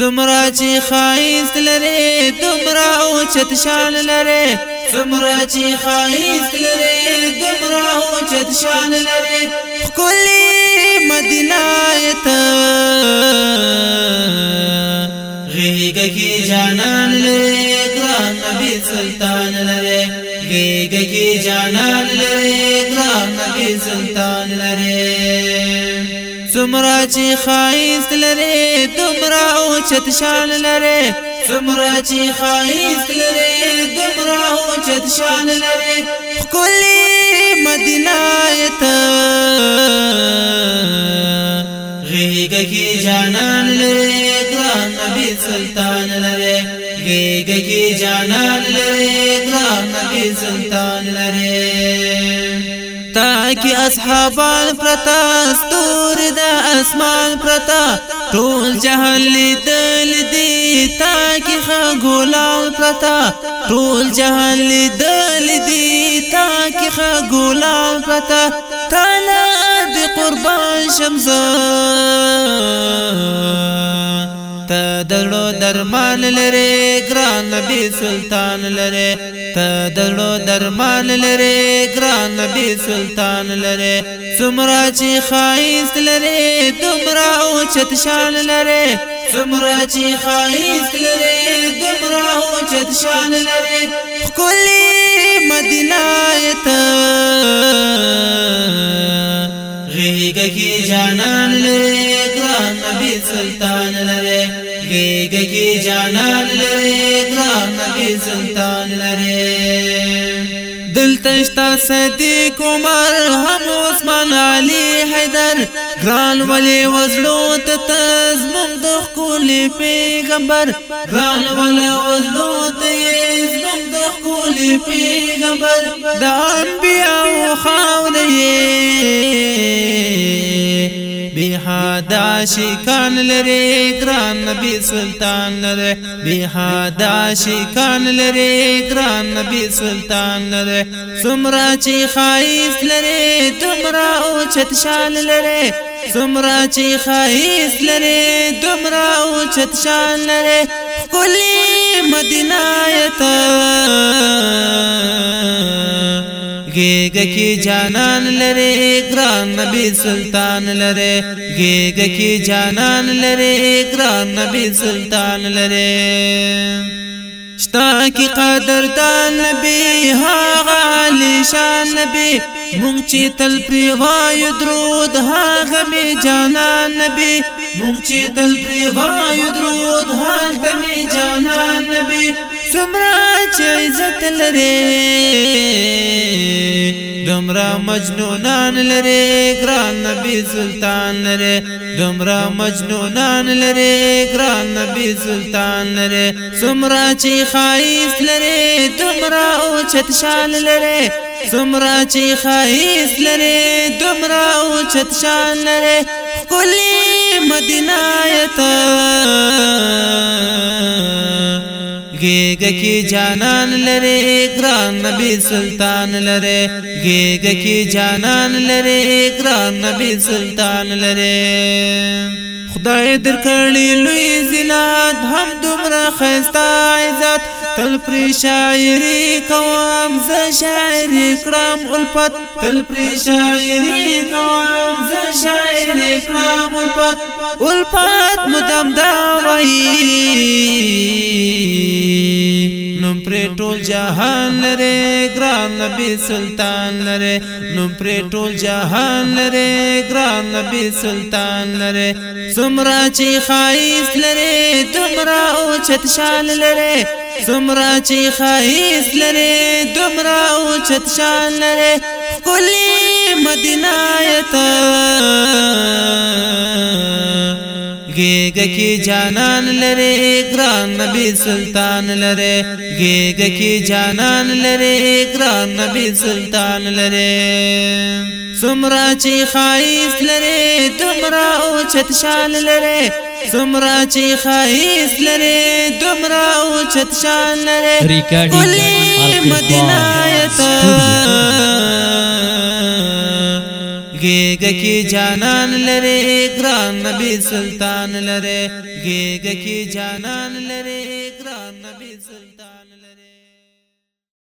سمرا چی خایست لره دمرا او چت شان لره سمرا چی خایست لره دمرا او چت شان لره خلی مدینه ته غیګه کی جانان لره ګران نبی سلطان لره غیګه کی جانان لره ګران نبی سلطان لره سمرا چی خایست لره دمرا او چت شان لره سمرا چی خایست لره دمرا او چت شان لره خلی مدینه ایت غیګه کی جانان لره ګران نبی سلطان لره غیګه کی جانان لره ګران نبی سلطان لره کې اصحابان پرتا ستور د اسمان پرتا ټول جهان لیدل دی تا کې خغولال پرتا ټول جهان لیدل دی تا کې خغولال پرتا تعالی د قربان شمزه تدر درمان لره ګران نبی سلطان لره ته دړو درمان لره ګران نبی سلطان لره سمرا چی خایست لره تمرا او چت شان لره سمرا چی خایست لره تمرا او چت شان لره خلی مدینه ته بیگی جانان لري ګران نبی سلطان لري دل تشتا صدیق عمر هم عثمان علی حیدر ګران ولی وزلو ته تز مون د خپل پیغمبر ګران ولی وزلو ته زمون د خپل پیغمبر د انبیا او خاورې عاشقان لري ګران نبی سلطان لري بهاد عاشقان لري ګران نبی سلطان لري سمرا چې خایف لري تمرا او چت شان لري سمرا چې خایف لري تمرا او چت شان لري کلی مدینه ته گیګه کې جانان لره ګران نبی سلطان لره گیګه کې جانان لره ګران نبی سلطان لره شتا کی قدر دان نبی ها غالی شان نبی مونږ چې تل پری وایو درود ها غمی جانا نبی مونږ چې تل پری وایو درود ها غمی جانا نبی سمرا چې عزت لري دمرا مجنونان لري ګران نبی سلطان لري دمرا مجنونان لري ګران نبی سلطان لري سمرا چې خایس لري دمرا او چت شان لري سمرا چې خایس لري دمرا او چت شان لري کلی مدینه ګېګ کې جانان لره ګران نبی سلطان لره ګېګ کې جانان لره ګران نبی سلطان لره خدای در کړی لوی زلات هم دومره خستا عزت تل پر شاعری کوم ز شاعر کرام الفت تل پر شاعری کوم ز شاعر کرام الفت الفت مدام دا وای ټول جهان لره ګران نبی سلطان لره نو پر ټول جهان لره ګران نبی سلطان لره سمرا چی خایس لره تمرا او چت شان لره سمرا چی خایس لره تمرا او چت شان لره کلی مدینه ایت ګېګه کې جانان لره ګران نبی سلطان لره ګېګه کې جانان لره ګران نبی سلطان لره سمرا چی خایس لره دمرا او چتشال لره سمرا چی خایس لره دمرا او چتشال لره ریکارډینګ مدینه ګېګ کې جانان لره ګران نبی سلطان لره ګېګ کې جانان لره ګران نبی سلطان